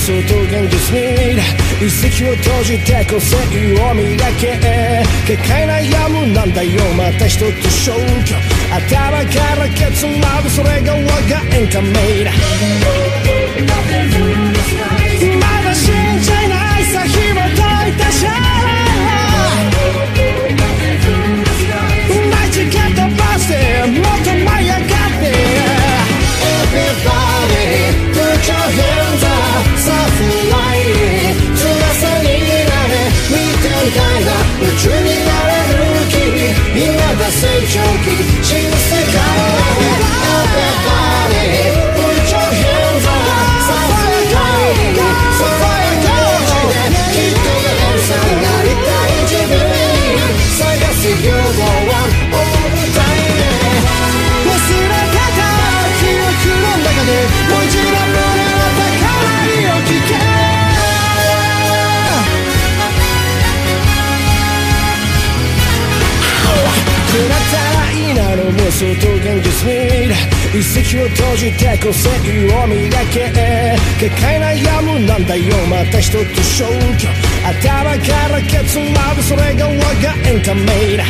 想と現実に遺跡を閉じて個性を磨け。結界悩むなんだよ。また一つ消去。頭からケツまぶそれが我がエンカメイだ。想と現実に。遺跡を閉じて個性を磨け。結界悩むなんだよ。また一つ消去。頭からケツまでそれが我がエンタメだ。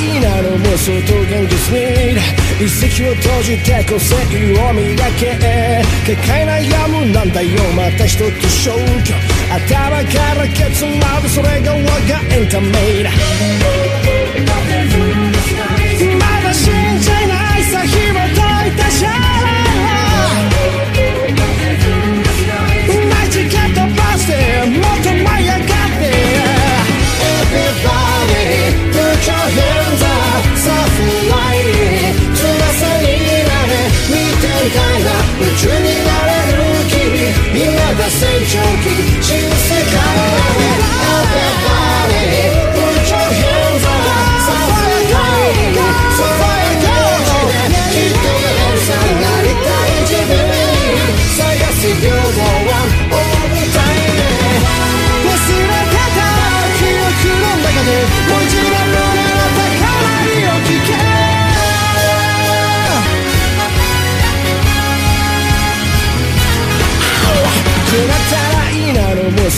いなの妄想と現実に遺跡を閉じて個性を磨け抱え悩むなんだよまた一つ消去頭から結まぶそれが我がエンタメだ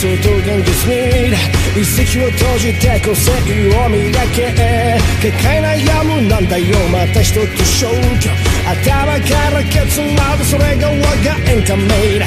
想と現実に遺跡を閉じて個性を磨け。結界悩むなんだよ。また一つ消去。頭からケツまでそれが我がエンカメイだ。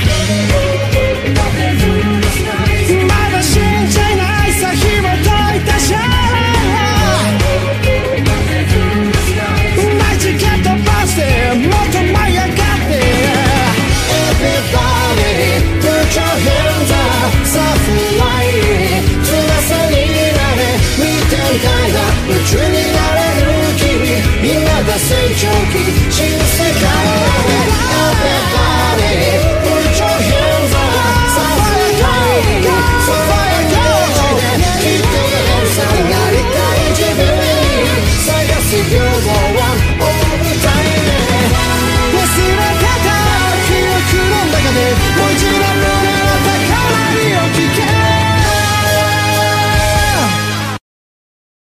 夢中になれる君みんなが成長期新世界